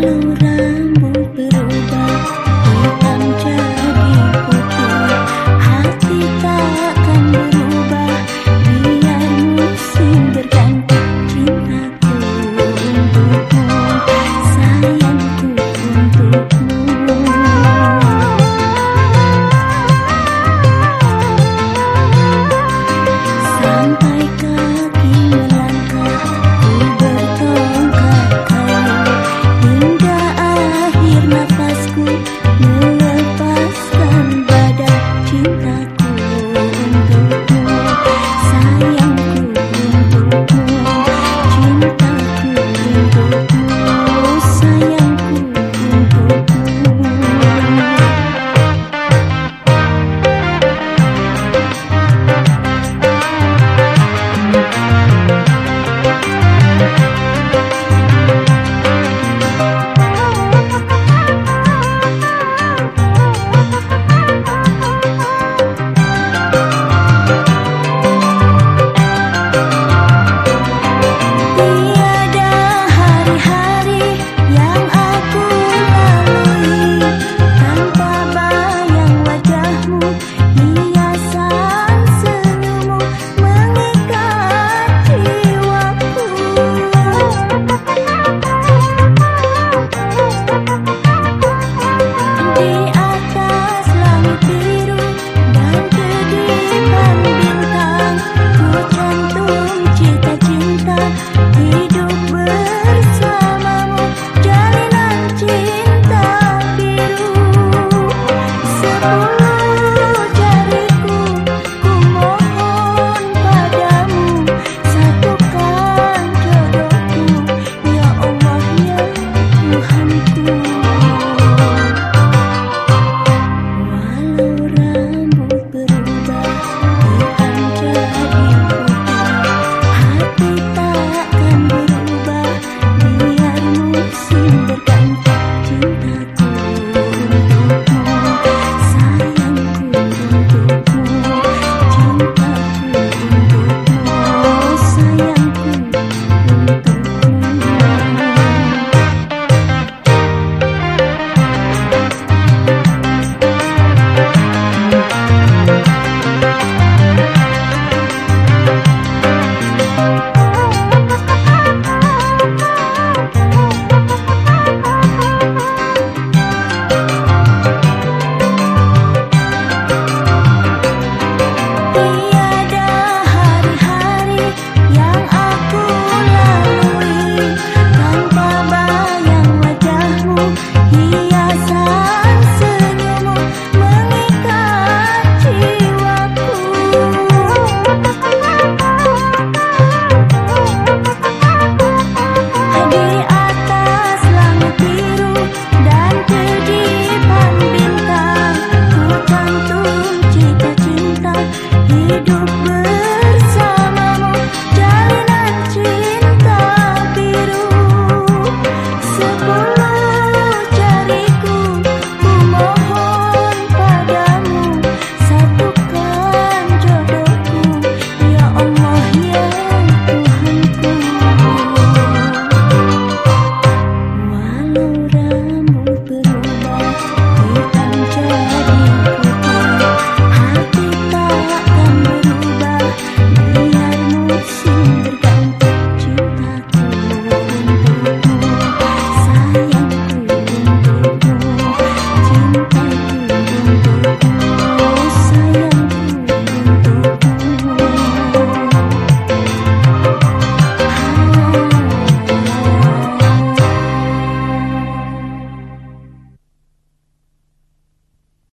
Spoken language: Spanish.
calor.